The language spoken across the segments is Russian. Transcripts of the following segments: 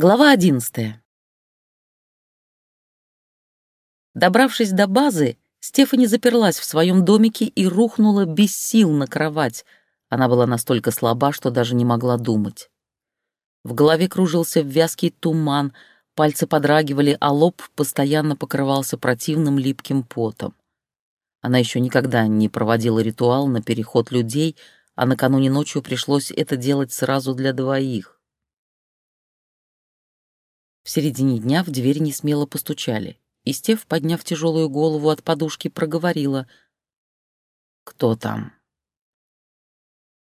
Глава одиннадцатая. Добравшись до базы, Стефани заперлась в своем домике и рухнула без сил на кровать. Она была настолько слаба, что даже не могла думать. В голове кружился вязкий туман, пальцы подрагивали, а лоб постоянно покрывался противным липким потом. Она еще никогда не проводила ритуал на переход людей, а накануне ночью пришлось это делать сразу для двоих. В середине дня в дверь не смело постучали, и Стев, подняв тяжелую голову от подушки, проговорила. «Кто там?»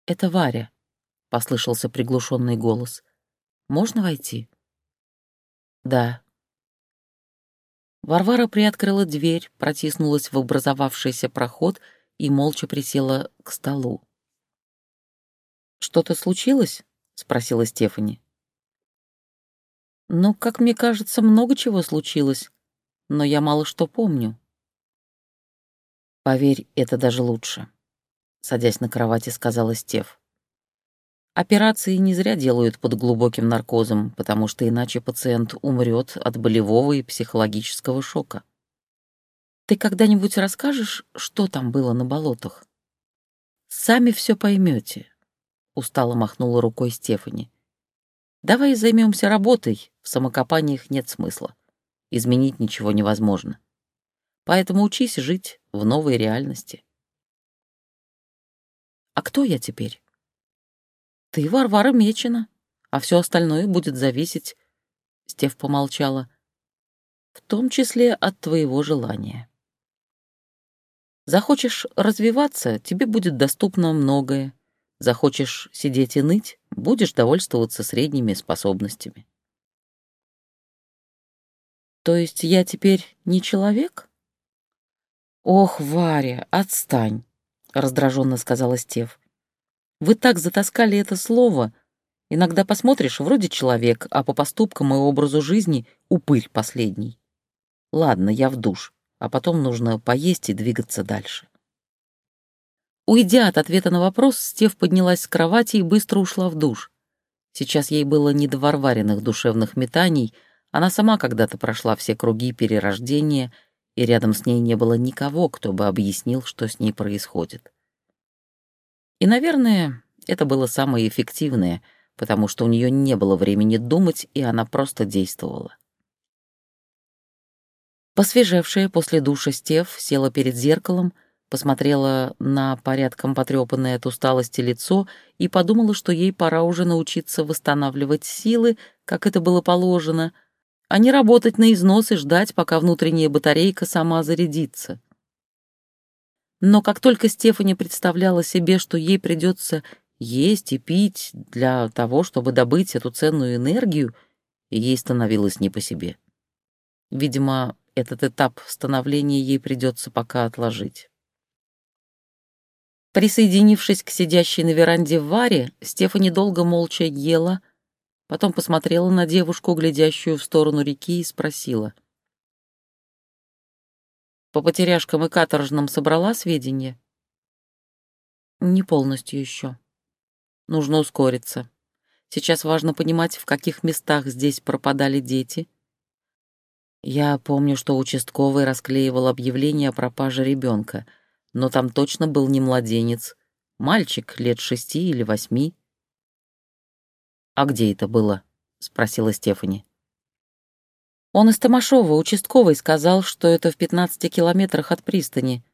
«Это Варя», — послышался приглушенный голос. «Можно войти?» «Да». Варвара приоткрыла дверь, протиснулась в образовавшийся проход и молча присела к столу. «Что-то случилось?» — спросила Стефани. Ну, как мне кажется, много чего случилось, но я мало что помню. Поверь, это даже лучше, садясь на кровати, сказала Стеф. Операции не зря делают под глубоким наркозом, потому что иначе пациент умрет от болевого и психологического шока. Ты когда-нибудь расскажешь, что там было на болотах? Сами все поймете, устало махнула рукой Стефани. Давай займемся работой, в самокопаниях нет смысла. Изменить ничего невозможно. Поэтому учись жить в новой реальности. А кто я теперь? Ты Варвара Мечина, а все остальное будет зависеть, Стев помолчала, в том числе от твоего желания. Захочешь развиваться, тебе будет доступно многое. Захочешь сидеть и ныть, будешь довольствоваться средними способностями. То есть я теперь не человек? Ох, Варя, отстань, раздраженно сказала Стев. Вы так затаскали это слово. Иногда посмотришь, вроде человек, а по поступкам и образу жизни упырь последний. Ладно, я в душ, а потом нужно поесть и двигаться дальше. Уйдя от ответа на вопрос, Стев поднялась с кровати и быстро ушла в душ. Сейчас ей было не до варваренных душевных метаний — она сама когда-то прошла все круги перерождения, и рядом с ней не было никого, кто бы объяснил, что с ней происходит. И, наверное, это было самое эффективное, потому что у нее не было времени думать, и она просто действовала. Посвежевшая после душа Стев села перед зеркалом, посмотрела на порядком потрепанное от усталости лицо и подумала, что ей пора уже научиться восстанавливать силы, как это было положено — а не работать на износ и ждать, пока внутренняя батарейка сама зарядится. Но как только Стефани представляла себе, что ей придется есть и пить для того, чтобы добыть эту ценную энергию, ей становилось не по себе. Видимо, этот этап становления ей придется пока отложить. Присоединившись к сидящей на веранде Варе, Стефани долго молча ела, Потом посмотрела на девушку, глядящую в сторону реки, и спросила. «По потеряшкам и каторжным собрала сведения?» «Не полностью еще. Нужно ускориться. Сейчас важно понимать, в каких местах здесь пропадали дети». Я помню, что участковый расклеивал объявление о пропаже ребенка, но там точно был не младенец, мальчик лет шести или восьми. «А где это было?» — спросила Стефани. «Он из Томашова, участковый, сказал, что это в 15 километрах от пристани».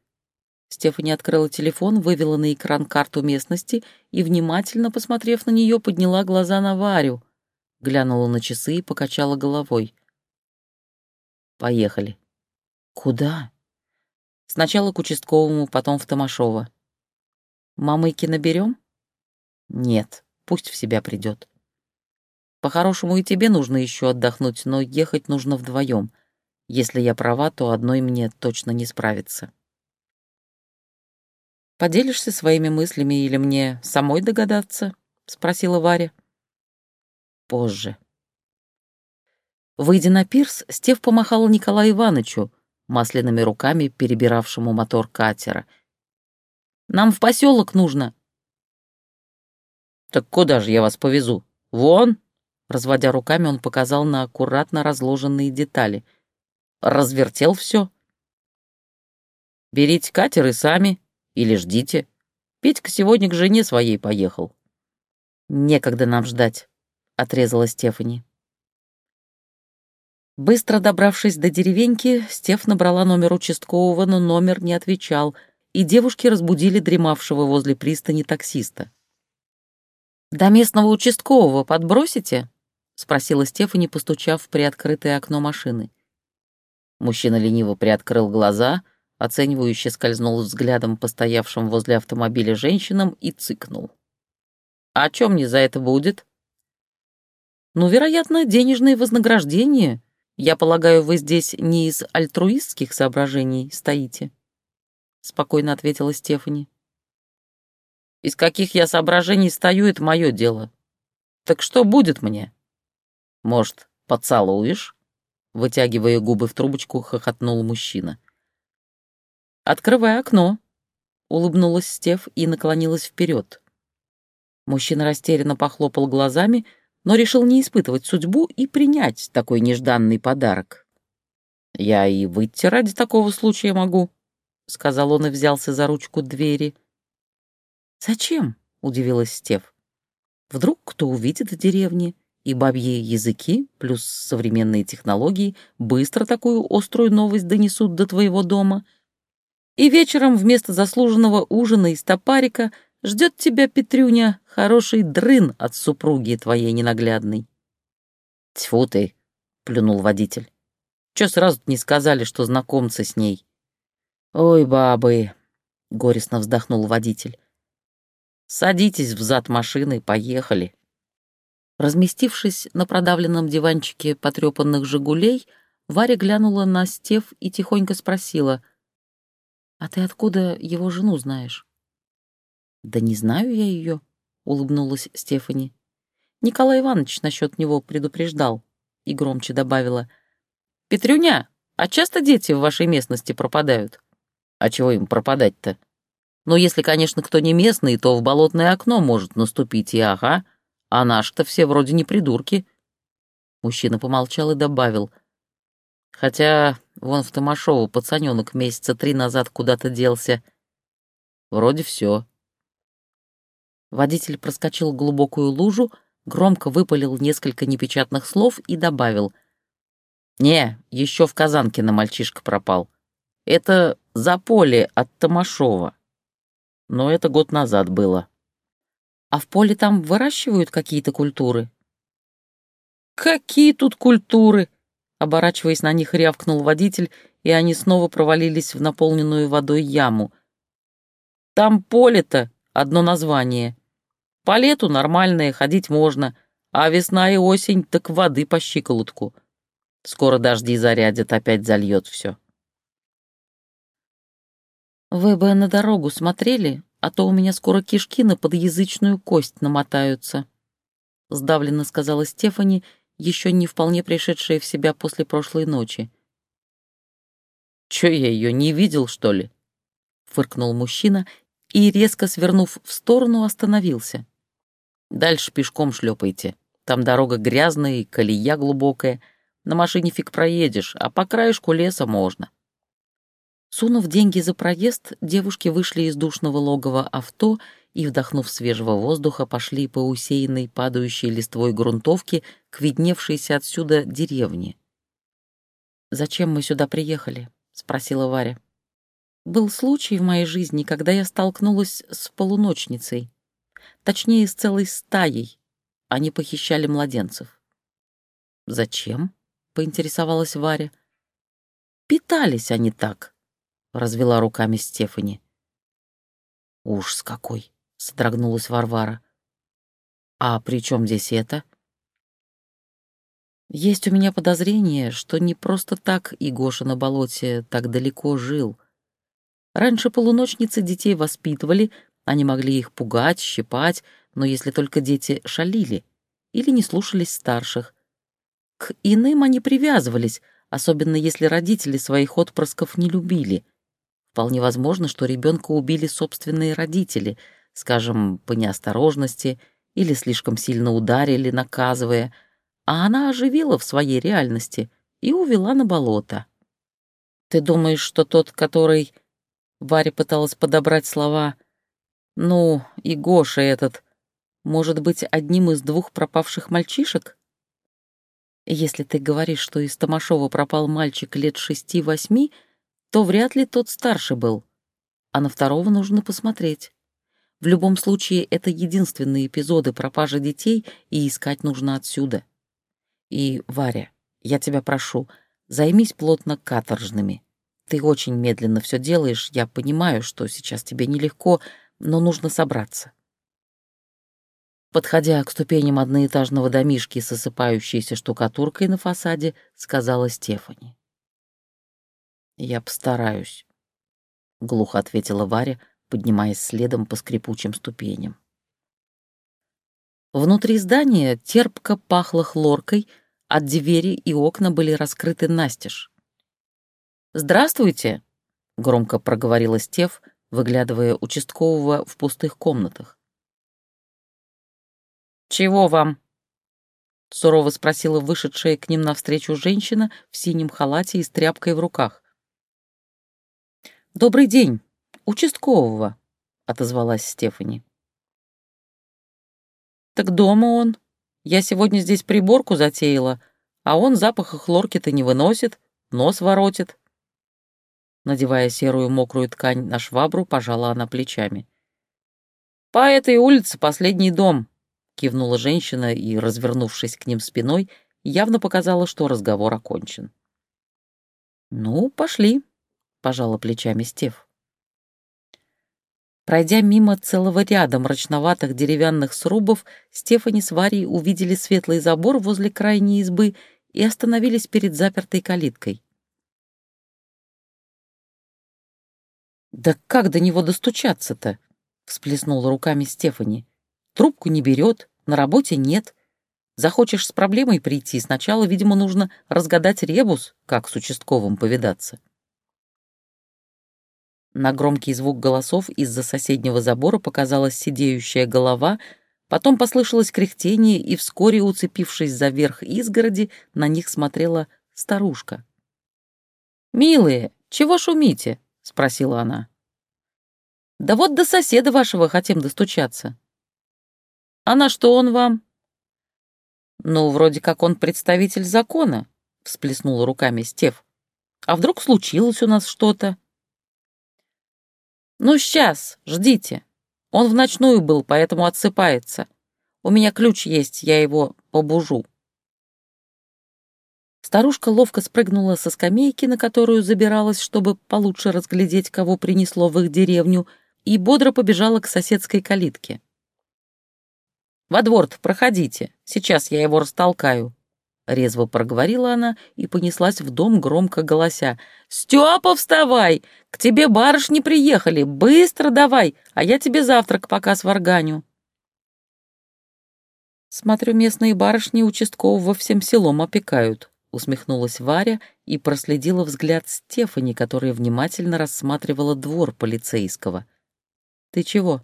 Стефани открыла телефон, вывела на экран карту местности и, внимательно посмотрев на нее, подняла глаза на Варю, глянула на часы и покачала головой. «Поехали». «Куда?» «Сначала к участковому, потом в Томашово». «Мамыки наберем?» «Нет, пусть в себя придет». По-хорошему и тебе нужно еще отдохнуть, но ехать нужно вдвоем. Если я права, то одной мне точно не справиться. «Поделишься своими мыслями или мне самой догадаться?» — спросила Варя. «Позже». Выйдя на пирс, Стев помахал Николаю Ивановичу, масляными руками перебиравшему мотор катера. «Нам в поселок нужно». «Так куда же я вас повезу? Вон!» Разводя руками, он показал на аккуратно разложенные детали. Развертел все. Берите катер и сами, или ждите. Петька сегодня к жене своей поехал. Некогда нам ждать, отрезала Стефани. Быстро добравшись до деревеньки, Стеф набрала номер участкового, но номер не отвечал, и девушки разбудили дремавшего возле пристани таксиста. «До местного участкового подбросите?» — спросила Стефани, постучав в приоткрытое окно машины. Мужчина лениво приоткрыл глаза, оценивающе скользнул взглядом по стоявшим возле автомобиля женщинам и цыкнул. «А чем мне за это будет?» «Ну, вероятно, денежное вознаграждение», я полагаю, вы здесь не из альтруистских соображений стоите? Спокойно ответила Стефани. Из каких я соображений стою, это мое дело. Так что будет мне? Может, поцелуешь? Вытягивая губы в трубочку, хохотнул мужчина. «Открывай окно», — улыбнулась Стеф и наклонилась вперед. Мужчина растерянно похлопал глазами, — но решил не испытывать судьбу и принять такой нежданный подарок. «Я и выйти ради такого случая могу», — сказал он и взялся за ручку двери. «Зачем?» — удивилась Стев. «Вдруг кто увидит в деревне, и бабьи языки плюс современные технологии быстро такую острую новость донесут до твоего дома, и вечером вместо заслуженного ужина из топарика Ждет тебя, Петрюня, хороший дрын от супруги твоей ненаглядной. Тьфу ты, плюнул водитель. Чё сразу не сказали, что знакомцы с ней? Ой, бабы, горестно вздохнул водитель. Садитесь в зад машины, поехали. Разместившись на продавленном диванчике потрепанных «Жигулей», Варя глянула на Стев и тихонько спросила, «А ты откуда его жену знаешь?» «Да не знаю я ее», — улыбнулась Стефани. «Николай Иванович насчет него предупреждал», — и громче добавила. «Петрюня, а часто дети в вашей местности пропадают?» «А чего им пропадать-то?» «Ну, если, конечно, кто не местный, то в болотное окно может наступить и ага, а наши-то все вроде не придурки». Мужчина помолчал и добавил. «Хотя вон в Томашову пацаненок месяца три назад куда-то делся. Вроде все. Водитель проскочил глубокую лужу, громко выпалил несколько непечатных слов и добавил. «Не, еще в Казанкино мальчишка пропал. Это за поле от Томашова. Но это год назад было». «А в поле там выращивают какие-то культуры?» «Какие тут культуры?» Оборачиваясь на них, рявкнул водитель, и они снова провалились в наполненную водой яму. «Там поле-то одно название. По лету нормальное, ходить можно, а весна и осень так воды по щиколотку. Скоро дожди зарядят, опять зальет все. «Вы бы на дорогу смотрели, а то у меня скоро кишки на подъязычную кость намотаются», — сдавленно сказала Стефани, еще не вполне пришедшая в себя после прошлой ночи. «Че я ее не видел, что ли?» — фыркнул мужчина и, резко свернув в сторону, остановился. Дальше пешком шлепайте. Там дорога грязная и колея глубокая. На машине фиг проедешь, а по краешку леса можно. Сунув деньги за проезд, девушки вышли из душного логова авто и, вдохнув свежего воздуха, пошли по усеянной падающей листвой грунтовке к видневшейся отсюда деревне. «Зачем мы сюда приехали?» — спросила Варя. «Был случай в моей жизни, когда я столкнулась с полуночницей. Точнее, с целой стаей. Они похищали младенцев. «Зачем?» — поинтересовалась Варя. «Питались они так», — развела руками Стефани. «Ужас какой!» — содрогнулась Варвара. «А при чем здесь это?» «Есть у меня подозрение, что не просто так Игоша на болоте так далеко жил. Раньше полуночницы детей воспитывали, они могли их пугать, щипать, но если только дети шалили или не слушались старших. К иным они привязывались, особенно если родители своих отпрысков не любили. Вполне возможно, что ребенка убили собственные родители, скажем, по неосторожности или слишком сильно ударили, наказывая, а она оживила в своей реальности и увела на болото. Ты думаешь, что тот, который... Варя пыталась подобрать слова. Ну, и Гоша этот, может быть одним из двух пропавших мальчишек? Если ты говоришь, что из Томашова пропал мальчик лет шести-восьми, то вряд ли тот старше был, а на второго нужно посмотреть. В любом случае, это единственные эпизоды пропажи детей, и искать нужно отсюда. И, Варя, я тебя прошу, займись плотно каторжными. Ты очень медленно все делаешь, я понимаю, что сейчас тебе нелегко, но нужно собраться. Подходя к ступеням одноэтажного домишки с осыпающейся штукатуркой на фасаде, сказала Стефани. «Я постараюсь», — глухо ответила Варя, поднимаясь следом по скрипучим ступеням. Внутри здания терпко пахло хлоркой, от двери и окна были раскрыты настежь. «Здравствуйте», — громко проговорила Стеф, выглядывая участкового в пустых комнатах. «Чего вам?» — сурово спросила вышедшая к ним навстречу женщина в синем халате и с тряпкой в руках. «Добрый день, участкового», — отозвалась Стефани. «Так дома он. Я сегодня здесь приборку затеяла, а он запаха хлорки-то не выносит, нос воротит». Надевая серую мокрую ткань на швабру, пожала она плечами. «По этой улице последний дом. — кивнула женщина и, развернувшись к ним спиной, явно показала, что разговор окончен. «Ну, пошли», — пожала плечами Стев. Пройдя мимо целого ряда мрачноватых деревянных срубов, Стефани с Варей увидели светлый забор возле крайней избы и остановились перед запертой калиткой. «Да как до него достучаться-то?» — всплеснула руками Стефани. Трубку не берет, на работе нет. Захочешь с проблемой прийти, сначала, видимо, нужно разгадать ребус, как с участковым повидаться. На громкий звук голосов из-за соседнего забора показалась сидеющая голова, потом послышалось кряхтение, и вскоре, уцепившись за верх изгороди, на них смотрела старушка. «Милые, чего шумите?» — спросила она. «Да вот до соседа вашего хотим достучаться». А на что он вам? Ну, вроде как он представитель закона, всплеснула руками Стев. А вдруг случилось у нас что-то? Ну, сейчас, ждите. Он в ночную был, поэтому отсыпается. У меня ключ есть, я его побужу. Старушка ловко спрыгнула со скамейки, на которую забиралась, чтобы получше разглядеть, кого принесло в их деревню, и бодро побежала к соседской калитке. Во двор проходите, сейчас я его растолкаю». Резво проговорила она и понеслась в дом, громко голося. «Степа, вставай! К тебе барышни приехали! Быстро давай, а я тебе завтрак пока сварганю!» «Смотрю, местные барышни участкового всем селом опекают», — усмехнулась Варя и проследила взгляд Стефани, которая внимательно рассматривала двор полицейского. «Ты чего?»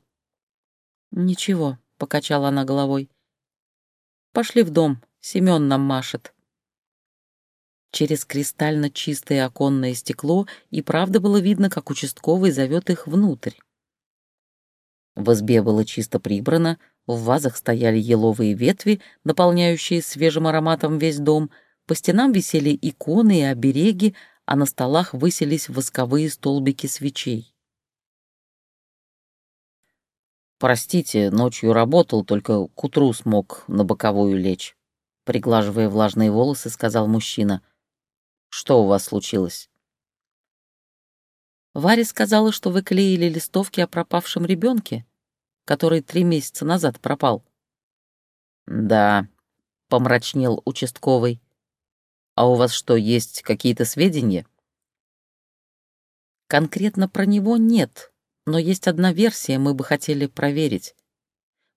«Ничего», покачала она головой. Пошли в дом, Семен нам машет. Через кристально чистое оконное стекло и правда было видно, как участковый зовет их внутрь. В избе было чисто прибрано, в вазах стояли еловые ветви, наполняющие свежим ароматом весь дом, по стенам висели иконы и обереги, а на столах высились восковые столбики свечей. «Простите, ночью работал, только к утру смог на боковую лечь», — приглаживая влажные волосы, сказал мужчина. «Что у вас случилось?» Варя сказала, что вы клеили листовки о пропавшем ребенке, который три месяца назад пропал. «Да», — помрачнел участковый. «А у вас что, есть какие-то сведения?» «Конкретно про него нет», но есть одна версия, мы бы хотели проверить.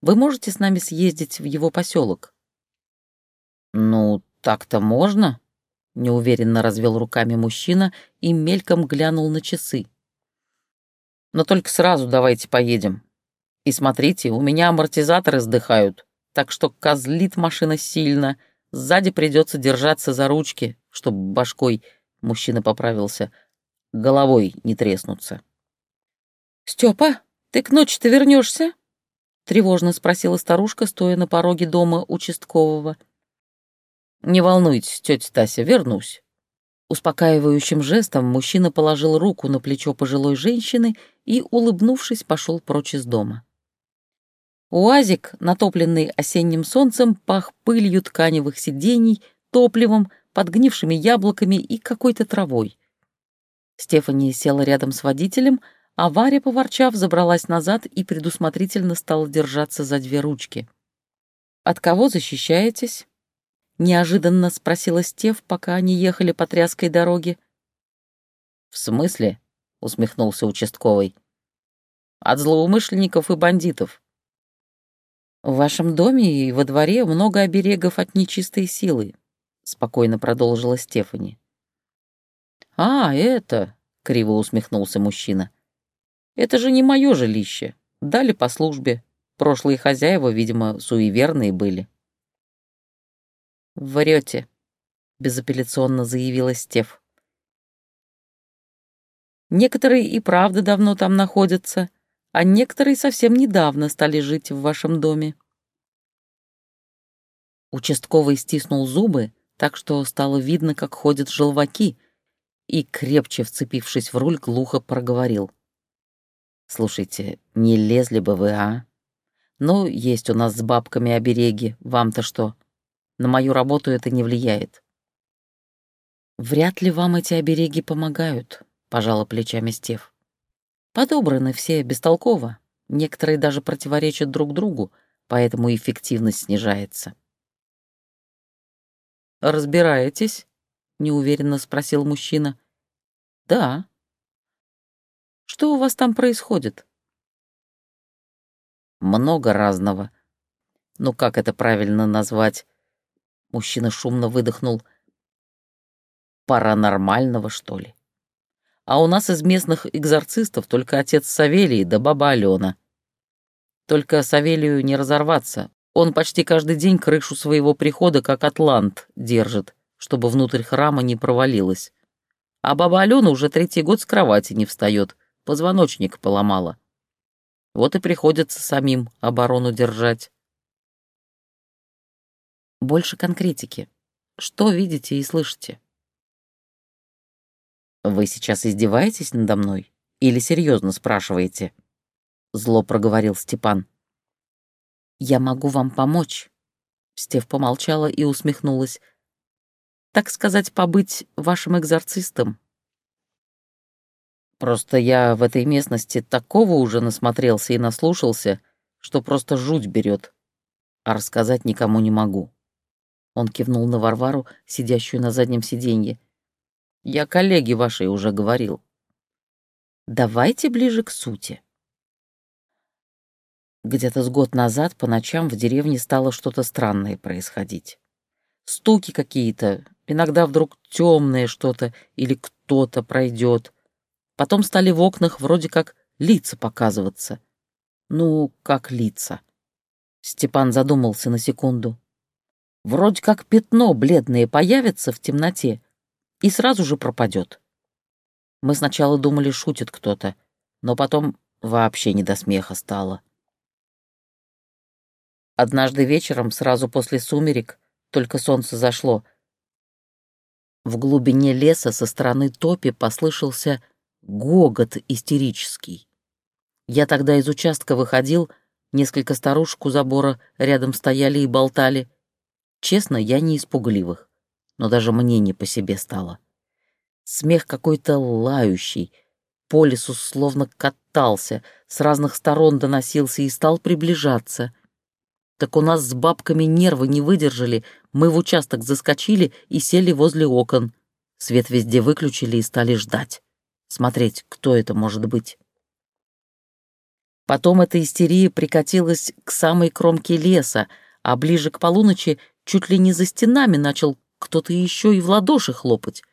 Вы можете с нами съездить в его поселок? Ну, так-то можно, неуверенно развел руками мужчина и мельком глянул на часы. Но только сразу давайте поедем. И смотрите, у меня амортизаторы сдыхают, так что козлит машина сильно. Сзади придется держаться за ручки, чтобы башкой, мужчина поправился, головой не треснуться. «Степа, ты к ночи-то вернешься?» — тревожно спросила старушка, стоя на пороге дома участкового. «Не волнуйтесь, тетя Тася, вернусь». Успокаивающим жестом мужчина положил руку на плечо пожилой женщины и, улыбнувшись, пошел прочь из дома. Уазик, натопленный осенним солнцем, пах пылью тканевых сидений, топливом, подгнившими яблоками и какой-то травой. Стефани села рядом с водителем, а Варя, поворчав, забралась назад и предусмотрительно стала держаться за две ручки. «От кого защищаетесь?» — неожиданно спросила Стеф, пока они ехали по тряской дороге. «В смысле?» — усмехнулся участковый. «От злоумышленников и бандитов. В вашем доме и во дворе много оберегов от нечистой силы», — спокойно продолжила Стефани. «А, это...» — криво усмехнулся мужчина. Это же не мое жилище. Дали по службе. Прошлые хозяева, видимо, суеверные были. «Врете», — безапелляционно заявила Стеф. «Некоторые и правда давно там находятся, а некоторые совсем недавно стали жить в вашем доме». Участковый стиснул зубы, так что стало видно, как ходят желваки, и, крепче вцепившись в руль, глухо проговорил. Слушайте, не лезли бы вы, а? Ну, есть у нас с бабками обереги, вам-то что? На мою работу это не влияет. Вряд ли вам эти обереги помогают, пожала плечами Стев. Подобраны все бестолково. Некоторые даже противоречат друг другу, поэтому эффективность снижается. «Разбираетесь?» — неуверенно спросил мужчина. «Да», что у вас там происходит?» «Много разного. Ну как это правильно назвать?» Мужчина шумно выдохнул. «Паранормального, что ли? А у нас из местных экзорцистов только отец Савелий да баба Алена. Только Савелию не разорваться. Он почти каждый день крышу своего прихода как атлант держит, чтобы внутрь храма не провалилась. А баба Алена уже третий год с кровати не встает, позвоночник поломала. Вот и приходится самим оборону держать. Больше конкретики. Что видите и слышите? Вы сейчас издеваетесь надо мной или серьезно спрашиваете? Зло проговорил Степан. Я могу вам помочь. Стев помолчала и усмехнулась. Так сказать, побыть вашим экзорцистом. Просто я в этой местности такого уже насмотрелся и наслушался, что просто жуть берет, а рассказать никому не могу. Он кивнул на Варвару, сидящую на заднем сиденье. Я коллеге вашей уже говорил. Давайте ближе к сути. Где-то с год назад по ночам в деревне стало что-то странное происходить. Стуки какие-то, иногда вдруг темное что-то или кто-то пройдет. Потом стали в окнах вроде как лица показываться. Ну, как лица. Степан задумался на секунду. Вроде как пятно бледное появится в темноте и сразу же пропадет. Мы сначала думали, шутит кто-то, но потом вообще не до смеха стало. Однажды вечером, сразу после сумерек, только солнце зашло, в глубине леса со стороны топи послышался гогот истерический. Я тогда из участка выходил, несколько старушек у забора рядом стояли и болтали. Честно, я не испугливых, но даже мне не по себе стало. Смех какой-то лающий, по лесу словно катался, с разных сторон доносился и стал приближаться. Так у нас с бабками нервы не выдержали, мы в участок заскочили и сели возле окон. Свет везде выключили и стали ждать смотреть, кто это может быть. Потом эта истерия прикатилась к самой кромке леса, а ближе к полуночи чуть ли не за стенами начал кто-то еще и в ладоши хлопать.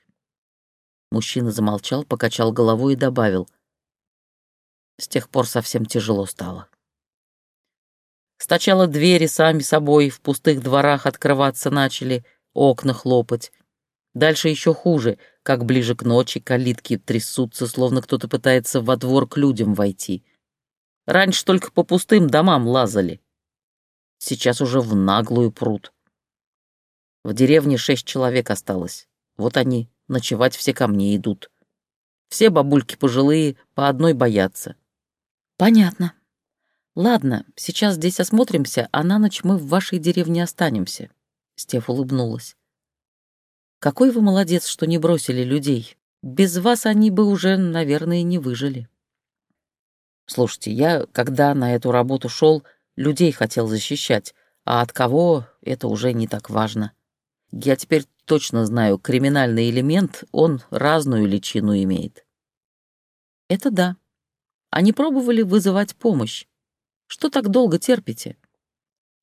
Мужчина замолчал, покачал головой и добавил. С тех пор совсем тяжело стало. Сначала двери сами собой в пустых дворах открываться начали, окна хлопать. Дальше еще хуже, как ближе к ночи калитки трясутся, словно кто-то пытается во двор к людям войти. Раньше только по пустым домам лазали. Сейчас уже в наглую пруд. В деревне шесть человек осталось. Вот они, ночевать все ко мне идут. Все бабульки пожилые, по одной боятся. Понятно. Ладно, сейчас здесь осмотримся, а на ночь мы в вашей деревне останемся. Стеф улыбнулась. Какой вы молодец, что не бросили людей. Без вас они бы уже, наверное, не выжили. Слушайте, я, когда на эту работу шел, людей хотел защищать, а от кого — это уже не так важно. Я теперь точно знаю, криминальный элемент, он разную личину имеет. Это да. Они пробовали вызывать помощь. Что так долго терпите?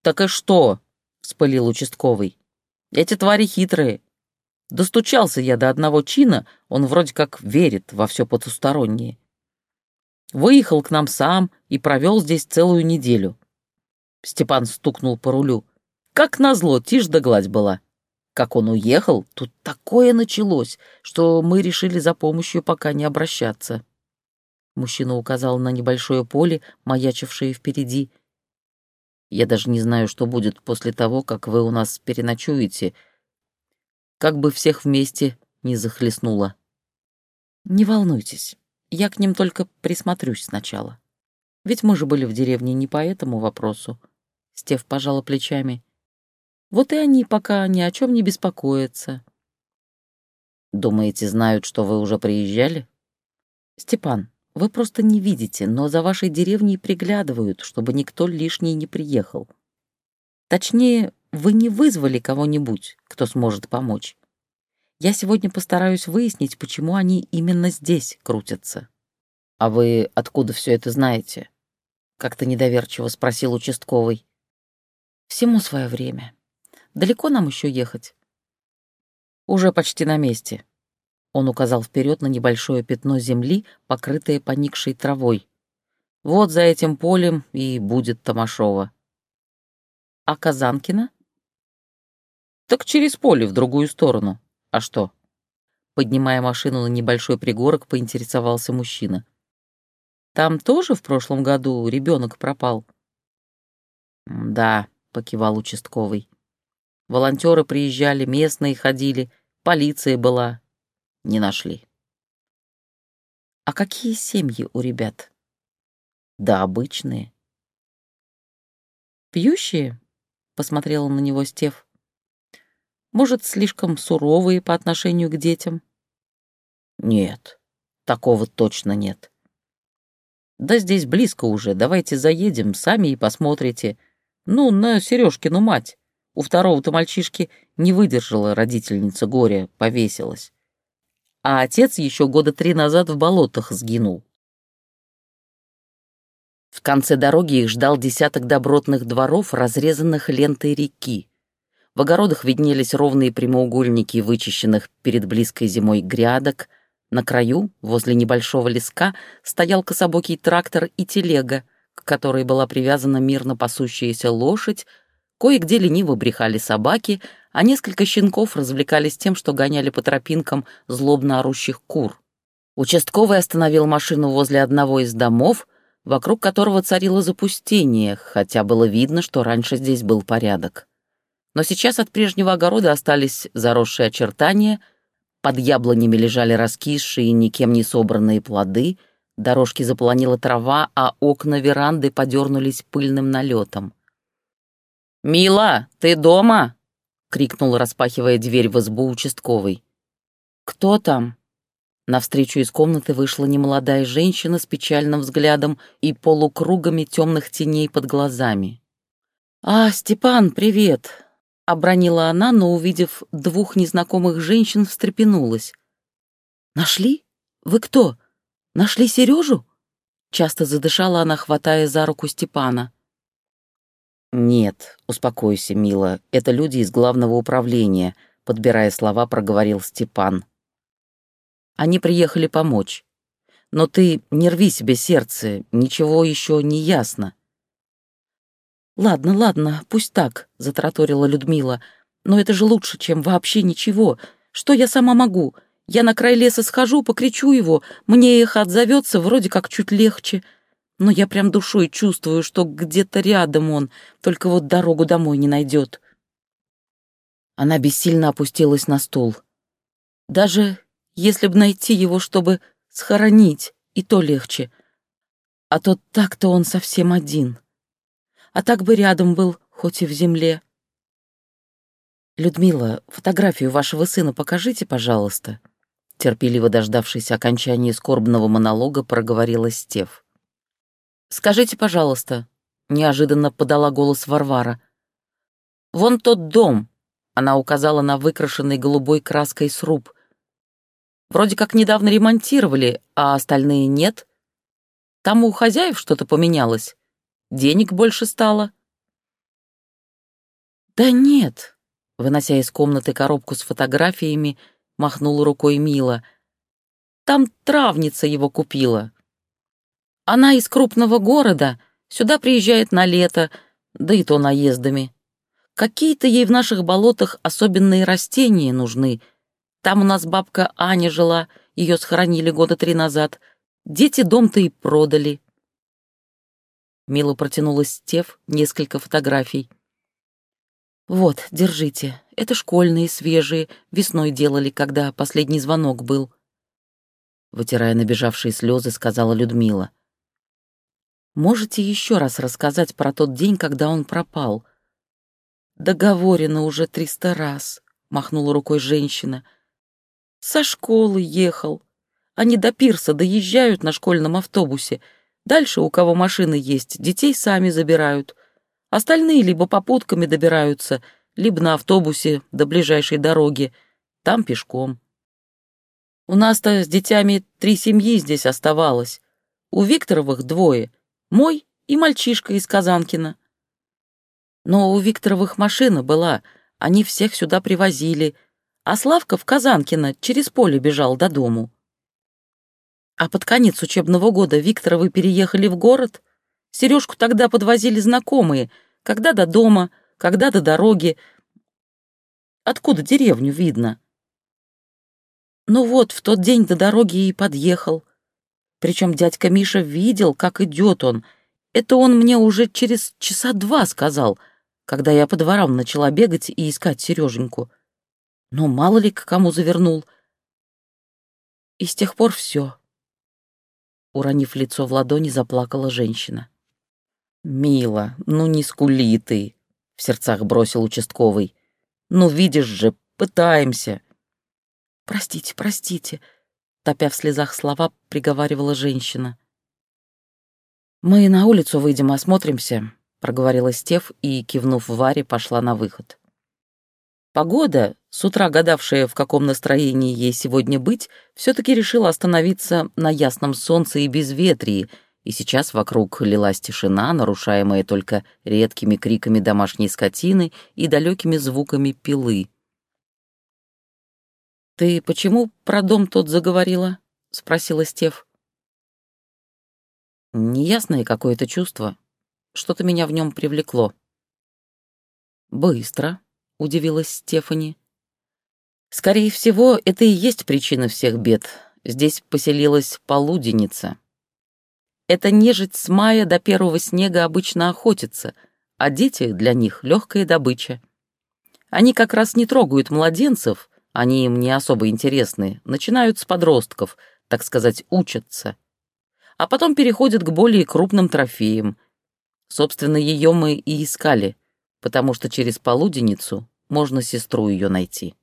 Так и что? — вспылил участковый. Эти твари хитрые. Достучался я до одного чина, он вроде как верит во все потустороннее. Выехал к нам сам и провел здесь целую неделю. Степан стукнул по рулю. Как назло, тишь да гладь была. Как он уехал, тут такое началось, что мы решили за помощью пока не обращаться. Мужчина указал на небольшое поле, маячившее впереди. Я даже не знаю, что будет после того, как вы у нас переночуете, как бы всех вместе не захлестнуло. Не волнуйтесь, я к ним только присмотрюсь сначала. Ведь мы же были в деревне не по этому вопросу. Стев пожала плечами. Вот и они пока ни о чем не беспокоятся. Думаете, знают, что вы уже приезжали? Степан, вы просто не видите, но за вашей деревней приглядывают, чтобы никто лишний не приехал. Точнее, вы не вызвали кого-нибудь, кто сможет помочь. Я сегодня постараюсь выяснить, почему они именно здесь крутятся. А вы откуда все это знаете? Как-то недоверчиво спросил участковый. Всему свое время. Далеко нам еще ехать? Уже почти на месте. Он указал вперед на небольшое пятно земли, покрытое поникшей травой. Вот за этим полем и будет Томашова. А Казанкина? Так через поле в другую сторону. А что? Поднимая машину на небольшой пригорок, поинтересовался мужчина. Там тоже в прошлом году ребенок пропал? Да, покивал участковый. Волонтеры приезжали, местные ходили, полиция была. Не нашли. А какие семьи у ребят? Да, обычные. Пьющие? Посмотрела на него Стев. Может, слишком суровые по отношению к детям? Нет, такого точно нет. Да здесь близко уже, давайте заедем, сами и посмотрите. Ну, на Сережкину мать. У второго-то мальчишки не выдержала родительница горя, повесилась. А отец еще года три назад в болотах сгинул. В конце дороги их ждал десяток добротных дворов, разрезанных лентой реки. В огородах виднелись ровные прямоугольники вычищенных перед близкой зимой грядок. На краю, возле небольшого леска, стоял кособокий трактор и телега, к которой была привязана мирно пасущаяся лошадь, кое-где лениво брехали собаки, а несколько щенков развлекались тем, что гоняли по тропинкам злобно орущих кур. Участковый остановил машину возле одного из домов, вокруг которого царило запустение, хотя было видно, что раньше здесь был порядок. Но сейчас от прежнего огорода остались заросшие очертания, под яблонями лежали раскисшие никем не собранные плоды, дорожки заполонила трава, а окна веранды подернулись пыльным налетом. «Мила, ты дома?» — крикнул, распахивая дверь в избу участковый. «Кто там?» Навстречу из комнаты вышла немолодая женщина с печальным взглядом и полукругами темных теней под глазами. «А, Степан, привет! Обронила она, но, увидев двух незнакомых женщин, встрепенулась. «Нашли? Вы кто? Нашли Сережу?» Часто задышала она, хватая за руку Степана. «Нет, успокойся, мила, это люди из главного управления», подбирая слова, проговорил Степан. «Они приехали помочь. Но ты не рви себе сердце, ничего еще не ясно. «Ладно, ладно, пусть так», — затраторила Людмила. «Но это же лучше, чем вообще ничего. Что я сама могу? Я на край леса схожу, покричу его, мне эхо отзовется, вроде как чуть легче. Но я прям душой чувствую, что где-то рядом он, только вот дорогу домой не найдет». Она бессильно опустилась на стул. «Даже если б найти его, чтобы схоронить, и то легче. А то так-то он совсем один. А так бы рядом был, хоть и в земле. «Людмила, фотографию вашего сына покажите, пожалуйста», терпеливо дождавшись окончания скорбного монолога, проговорила Стев. «Скажите, пожалуйста», — неожиданно подала голос Варвара. «Вон тот дом», — она указала на выкрашенный голубой краской сруб. «Вроде как недавно ремонтировали, а остальные нет. Там у хозяев что-то поменялось. Денег больше стало». «Да нет», — вынося из комнаты коробку с фотографиями, махнула рукой Мила. «Там травница его купила. Она из крупного города, сюда приезжает на лето, да и то наездами. Какие-то ей в наших болотах особенные растения нужны. Там у нас бабка Аня жила, ее схоронили года три назад. Дети дом-то и продали». Мила протянула Стев несколько фотографий. «Вот, держите. Это школьные, свежие. Весной делали, когда последний звонок был». Вытирая набежавшие слезы, сказала Людмила. «Можете еще раз рассказать про тот день, когда он пропал?» «Договорено уже триста раз», — махнула рукой женщина. «Со школы ехал. Они до пирса доезжают на школьном автобусе. Дальше, у кого машины есть, детей сами забирают. Остальные либо попутками добираются, либо на автобусе до ближайшей дороги, там пешком. У нас-то с детьми три семьи здесь оставалось. У Викторовых двое, мой и мальчишка из Казанкина. Но у Викторовых машина была, они всех сюда привозили, а Славка в Казанкино через поле бежал до дому. А под конец учебного года Викторовы переехали в город, Сережку тогда подвозили знакомые, когда до дома, когда до дороги. Откуда деревню видно? Ну вот, в тот день до дороги и подъехал. Причем дядька Миша видел, как идет он. Это он мне уже через часа два сказал, когда я по дворам начала бегать и искать Сереженьку. Но мало ли к кому завернул. И с тех пор все. Уронив лицо в ладони, заплакала женщина. «Мила, ну не скули ты!» — в сердцах бросил участковый. «Ну, видишь же, пытаемся!» «Простите, простите!» — топя в слезах слова, приговаривала женщина. «Мы на улицу выйдем, осмотримся», — проговорила Стев и, кивнув Варе, пошла на выход. Погода, с утра гадавшая, в каком настроении ей сегодня быть, все-таки решила остановиться на ясном солнце и безветрии — и сейчас вокруг лилась тишина, нарушаемая только редкими криками домашней скотины и далекими звуками пилы. «Ты почему про дом тот заговорила?» — спросила Стев. «Неясное какое-то чувство. Что-то меня в нем привлекло». «Быстро», — удивилась Стефани. «Скорее всего, это и есть причина всех бед. Здесь поселилась полуденница». Эта нежить с мая до первого снега обычно охотится, а дети для них — легкая добыча. Они как раз не трогают младенцев, они им не особо интересны, начинают с подростков, так сказать, учатся. А потом переходят к более крупным трофеям. Собственно, ее мы и искали, потому что через полуденницу можно сестру ее найти.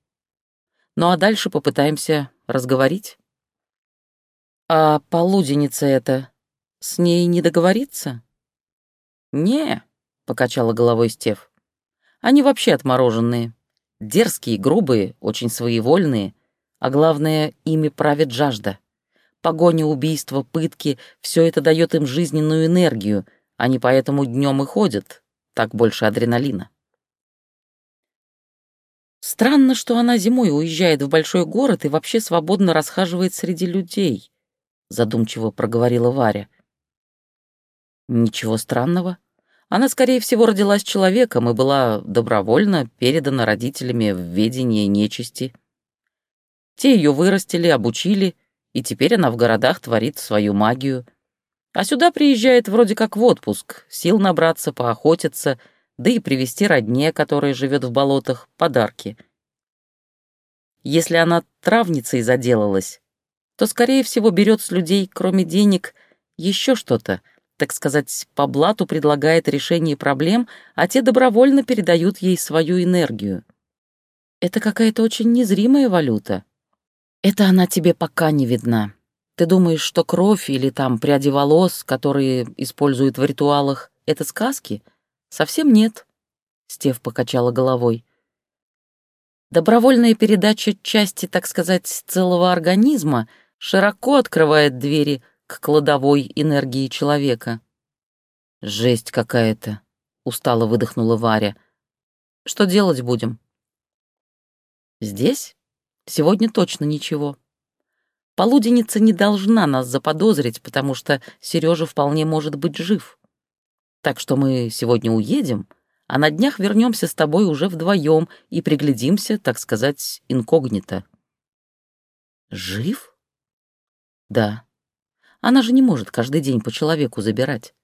Ну а дальше попытаемся разговорить. А полуденница это с ней не договориться? Не, покачала головой Стев. Они вообще отмороженные. Дерзкие, грубые, очень своевольные. А главное, ими правит жажда. Погоня, убийства, пытки — все это дает им жизненную энергию. Они поэтому днем и ходят. Так больше адреналина. Странно, что она зимой уезжает в большой город и вообще свободно расхаживает среди людей, задумчиво проговорила Варя. Ничего странного. Она, скорее всего, родилась человеком и была добровольно передана родителями в ведение нечисти. Те ее вырастили, обучили, и теперь она в городах творит свою магию. А сюда приезжает вроде как в отпуск, сил набраться, поохотиться, да и привезти родне, которая живет в болотах, подарки. Если она травницей заделалась, то, скорее всего, берет с людей, кроме денег, еще что-то, так сказать, по блату предлагает решение проблем, а те добровольно передают ей свою энергию. Это какая-то очень незримая валюта. Это она тебе пока не видна. Ты думаешь, что кровь или там пряди волос, которые используют в ритуалах, это сказки? Совсем нет. Стев покачала головой. Добровольная передача части, так сказать, целого организма широко открывает двери к кладовой энергии человека. «Жесть какая-то», — устало выдохнула Варя. «Что делать будем?» «Здесь? Сегодня точно ничего. Полуденница не должна нас заподозрить, потому что Сережа вполне может быть жив. Так что мы сегодня уедем, а на днях вернемся с тобой уже вдвоем и приглядимся, так сказать, инкогнито». «Жив?» «Да. Она же не может каждый день по человеку забирать.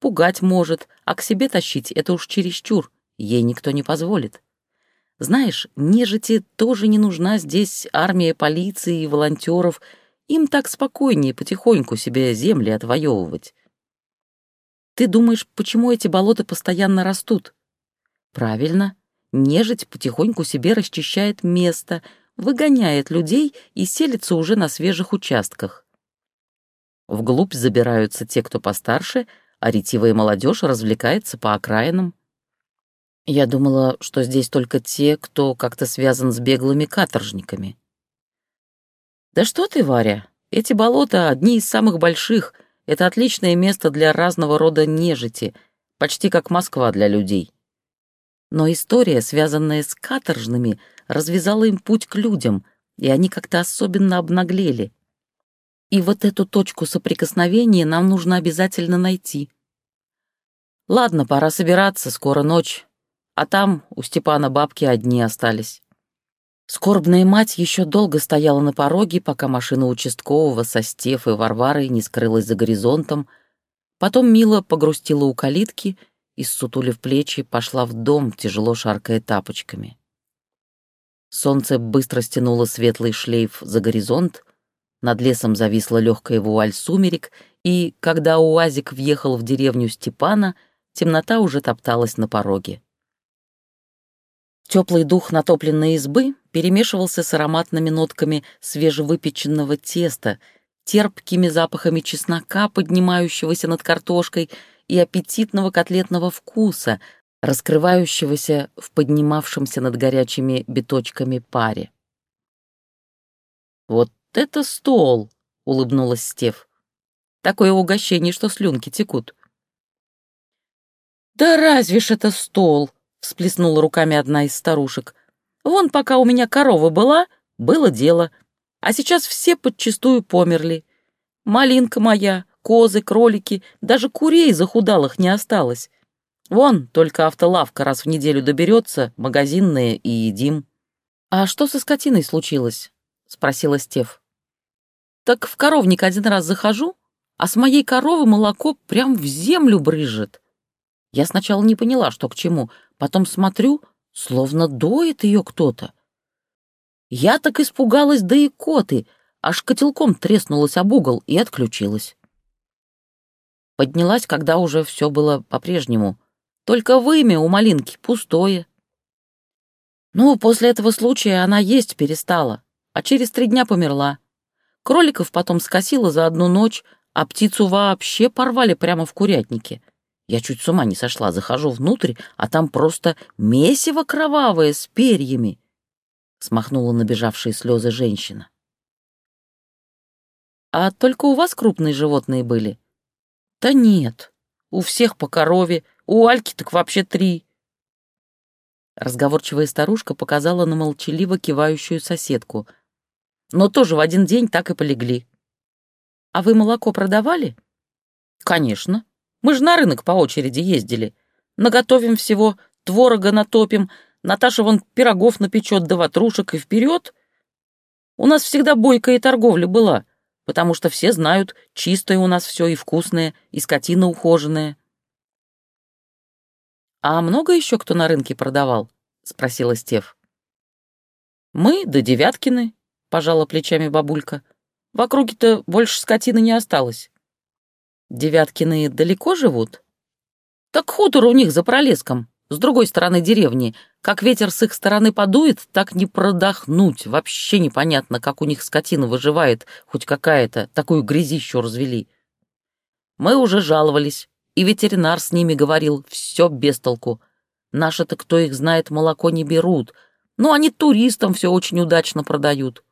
Пугать может, а к себе тащить — это уж чересчур, ей никто не позволит. Знаешь, нежити тоже не нужна здесь армия полиции и волонтеров, им так спокойнее потихоньку себе земли отвоевывать. Ты думаешь, почему эти болота постоянно растут? Правильно, нежить потихоньку себе расчищает место, выгоняет людей и селится уже на свежих участках. Вглубь забираются те, кто постарше, а ретивая молодежь развлекается по окраинам. Я думала, что здесь только те, кто как-то связан с беглыми каторжниками. Да что ты, Варя, эти болота — одни из самых больших. Это отличное место для разного рода нежити, почти как Москва для людей. Но история, связанная с каторжными, развязала им путь к людям, и они как-то особенно обнаглели. И вот эту точку соприкосновения нам нужно обязательно найти. Ладно, пора собираться, скоро ночь. А там у Степана бабки одни остались. Скорбная мать еще долго стояла на пороге, пока машина участкового со Стеф и Варварой не скрылась за горизонтом. Потом Мила погрустила у калитки и, ссутулив плечи, пошла в дом, тяжело шаркая тапочками. Солнце быстро стянуло светлый шлейф за горизонт, над лесом зависла легкая вуаль сумерек, и, когда УАЗик въехал в деревню Степана, темнота уже топталась на пороге. Теплый дух натопленной избы перемешивался с ароматными нотками свежевыпеченного теста, терпкими запахами чеснока, поднимающегося над картошкой, и аппетитного котлетного вкуса, раскрывающегося в поднимавшемся над горячими биточками паре. «Вот это стол!» — улыбнулась Стев. «Такое угощение, что слюнки текут». «Да разве ж это стол!» — всплеснула руками одна из старушек. «Вон, пока у меня корова была, было дело, а сейчас все подчистую померли. Малинка моя, козы, кролики, даже курей захудалых не осталось. Вон, только автолавка раз в неделю доберется, магазинная и едим». «А что со скотиной случилось?» — спросила Стев. Так в коровник один раз захожу, а с моей коровы молоко прям в землю брызжет. Я сначала не поняла, что к чему, потом смотрю, словно доит ее кто-то. Я так испугалась, да и коты, аж котелком треснулась об угол и отключилась. Поднялась, когда уже все было по-прежнему. Только вымя у малинки пустое. Ну, после этого случая она есть перестала, а через три дня померла. Кроликов потом скосило за одну ночь, а птицу вообще порвали прямо в курятнике. Я чуть с ума не сошла, захожу внутрь, а там просто месиво кровавое с перьями. Смахнула набежавшие слезы женщина. «А только у вас крупные животные были?» «Да нет, у всех по корове, у Альки так вообще три». Разговорчивая старушка показала на молчаливо кивающую соседку — но тоже в один день так и полегли. А вы молоко продавали? Конечно. Мы же на рынок по очереди ездили. Наготовим всего, творога натопим, Наташа вон пирогов напечет, да ватрушек и вперед. У нас всегда бойкая торговля была, потому что все знают, чистое у нас все и вкусное, и скотина ухоженная. «А много еще кто на рынке продавал?» — спросила Стев. «Мы да Девяткины», — пожала плечами бабулька. «В округе-то больше скотины не осталось». «Девяткины далеко живут?» «Так хутор у них за пролеском, с другой стороны деревни. Как ветер с их стороны подует, так не продохнуть. Вообще непонятно, как у них скотина выживает, хоть какая-то, такую грязищу развели. Мы уже жаловались, и ветеринар с ними говорил, все без толку. Наши-то, кто их знает, молоко не берут, но они туристам все очень удачно продают.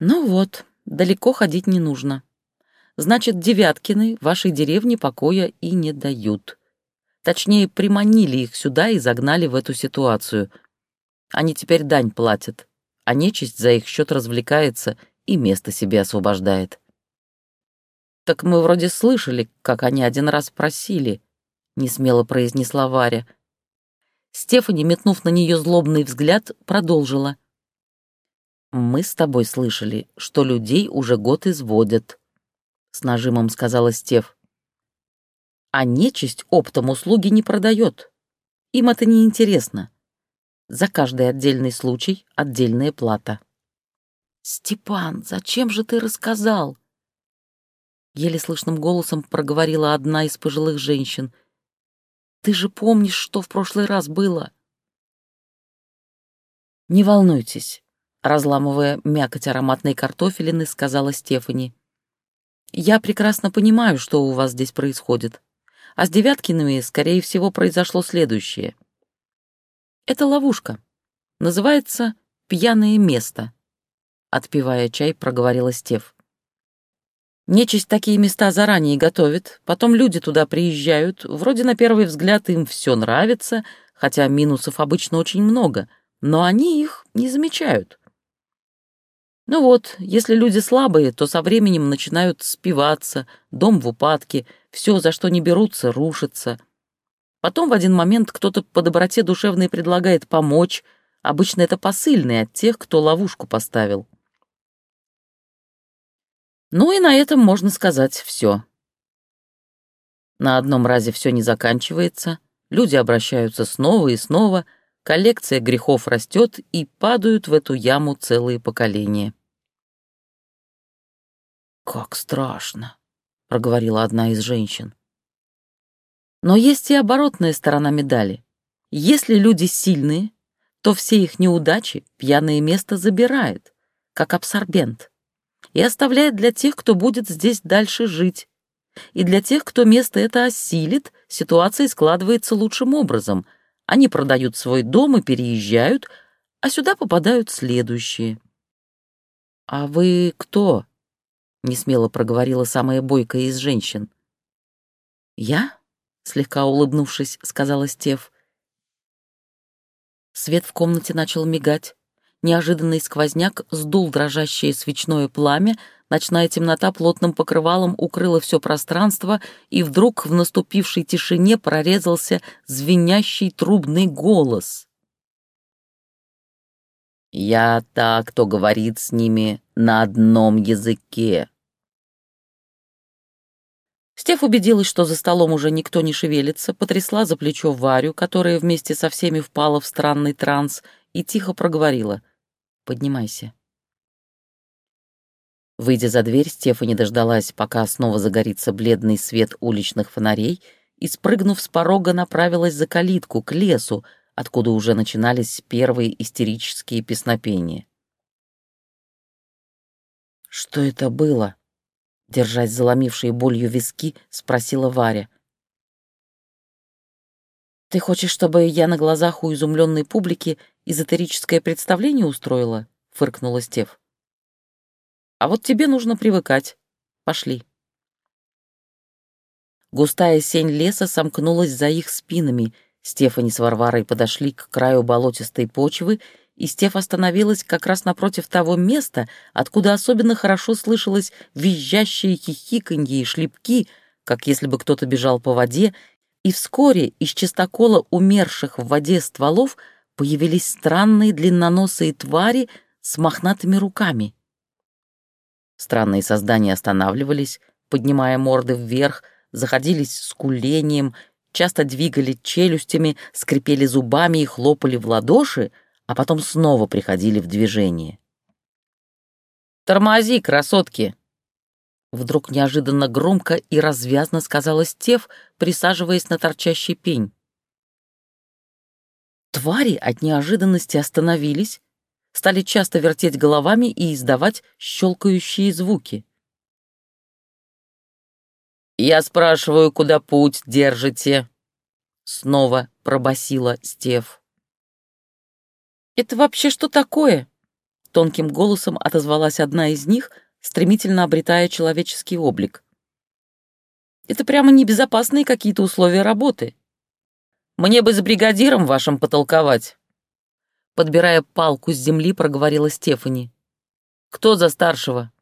Ну вот, далеко ходить не нужно. Значит, Девяткины вашей деревне покоя и не дают. Точнее, приманили их сюда и загнали в эту ситуацию. Они теперь дань платят, а нечисть за их счет развлекается и место себе освобождает. «Так мы вроде слышали, как они один раз просили», — несмело произнесла Варя. Стефани, метнув на нее злобный взгляд, продолжила. «Мы с тобой слышали, что людей уже год изводят», — с нажимом сказала Стеф. А нечисть оптом услуги не продает. Им это не интересно. За каждый отдельный случай отдельная плата. «Степан, зачем же ты рассказал?» Еле слышным голосом проговорила одна из пожилых женщин. «Ты же помнишь, что в прошлый раз было?» «Не волнуйтесь», — разламывая мякоть ароматной картофелины, сказала Стефани. «Я прекрасно понимаю, что у вас здесь происходит. А с Девяткиными, скорее всего, произошло следующее. Это ловушка. Называется «Пьяное место», — отпивая чай, проговорила Стев. Нечисть такие места заранее готовит, потом люди туда приезжают, вроде на первый взгляд им все нравится, хотя минусов обычно очень много, но они их не замечают. Ну вот, если люди слабые, то со временем начинают спиваться, дом в упадке, все, за что не берутся, рушится. Потом в один момент кто-то по доброте душевной предлагает помочь, обычно это посыльный от тех, кто ловушку поставил. Ну и на этом можно сказать все. На одном разе все не заканчивается, люди обращаются снова и снова, коллекция грехов растет и падают в эту яму целые поколения. «Как страшно!» — проговорила одна из женщин. Но есть и оборотная сторона медали. Если люди сильные, то все их неудачи пьяное место забирает, как абсорбент, и оставляет для тех, кто будет здесь дальше жить. И для тех, кто место это осилит, ситуация складывается лучшим образом. Они продают свой дом и переезжают, а сюда попадают следующие. «А вы кто?» — несмело проговорила самая бойкая из женщин. «Я?» — слегка улыбнувшись, сказала Стев. Свет в комнате начал мигать. Неожиданный сквозняк сдул дрожащее свечное пламя, ночная темнота плотным покрывалом укрыла все пространство, и вдруг в наступившей тишине прорезался звенящий трубный голос. «Я та, кто говорит с ними на одном языке. Стеф убедилась, что за столом уже никто не шевелится, потрясла за плечо Варю, которая вместе со всеми впала в странный транс, и тихо проговорила «Поднимайся». Выйдя за дверь, Стефани дождалась, пока снова загорится бледный свет уличных фонарей, и, спрыгнув с порога, направилась за калитку, к лесу, откуда уже начинались первые истерические песнопения. «Что это было?» Держась заломившие болью виски, спросила Варя. «Ты хочешь, чтобы я на глазах у изумленной публики эзотерическое представление устроила?» — фыркнула Стев. «А вот тебе нужно привыкать. Пошли». Густая сень леса сомкнулась за их спинами. Стефани с Варварой подошли к краю болотистой почвы и Стеф остановилась как раз напротив того места, откуда особенно хорошо слышалось визжащие хихиканье и шлепки, как если бы кто-то бежал по воде, и вскоре из чистокола умерших в воде стволов появились странные длинноносые твари с мохнатыми руками. Странные создания останавливались, поднимая морды вверх, заходились с кулением, часто двигали челюстями, скрипели зубами и хлопали в ладоши, а потом снова приходили в движение. «Тормози, красотки!» Вдруг неожиданно громко и развязно сказала Стев, присаживаясь на торчащий пень. Твари от неожиданности остановились, стали часто вертеть головами и издавать щелкающие звуки. «Я спрашиваю, куда путь держите?» Снова пробасила Стев. «Это вообще что такое?» Тонким голосом отозвалась одна из них, стремительно обретая человеческий облик. «Это прямо небезопасные какие-то условия работы. Мне бы с бригадиром вашим потолковать». Подбирая палку с земли, проговорила Стефани. «Кто за старшего?»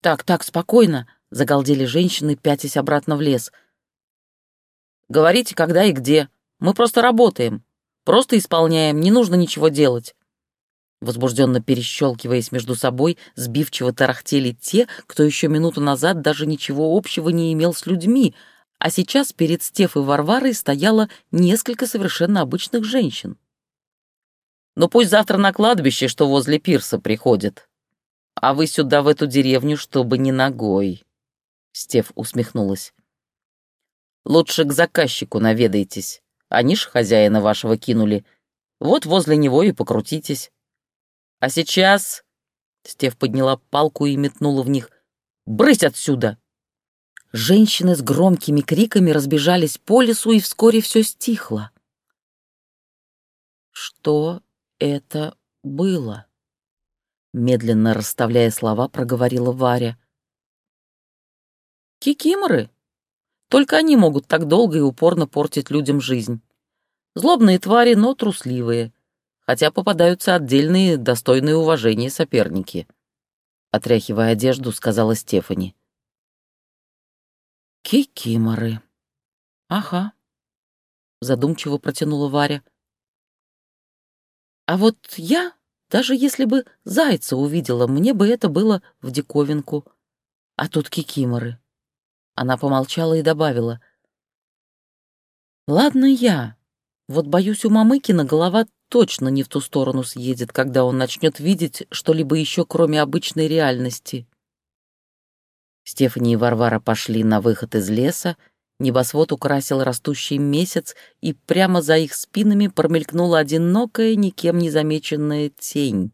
«Так, так, спокойно», — загалдели женщины, пятясь обратно в лес. «Говорите, когда и где. Мы просто работаем. Просто исполняем, не нужно ничего делать». Возбужденно перещелкиваясь между собой, сбивчиво тарахтели те, кто еще минуту назад даже ничего общего не имел с людьми, а сейчас перед Стефой Варварой стояло несколько совершенно обычных женщин. «Ну пусть завтра на кладбище, что возле пирса, приходит. А вы сюда, в эту деревню, чтобы не ногой», — Стеф усмехнулась. «Лучше к заказчику наведайтесь. Они ж хозяина вашего кинули. Вот возле него и покрутитесь. А сейчас...» Стев подняла палку и метнула в них. «Брысь отсюда!» Женщины с громкими криками разбежались по лесу, и вскоре все стихло. «Что это было?» Медленно расставляя слова, проговорила Варя. «Кикиморы. Только они могут так долго и упорно портить людям жизнь. Злобные твари, но трусливые хотя попадаются отдельные, достойные уважения соперники», — отряхивая одежду, сказала Стефани. «Кикиморы. Ага», — задумчиво протянула Варя. «А вот я, даже если бы зайца увидела, мне бы это было в диковинку. А тут кикиморы». Она помолчала и добавила. «Ладно я. Вот боюсь, у Мамыкина голова точно не в ту сторону съедет, когда он начнет видеть что-либо еще, кроме обычной реальности. Стефани и Варвара пошли на выход из леса, небосвод украсил растущий месяц, и прямо за их спинами промелькнула одинокая, никем не замеченная тень.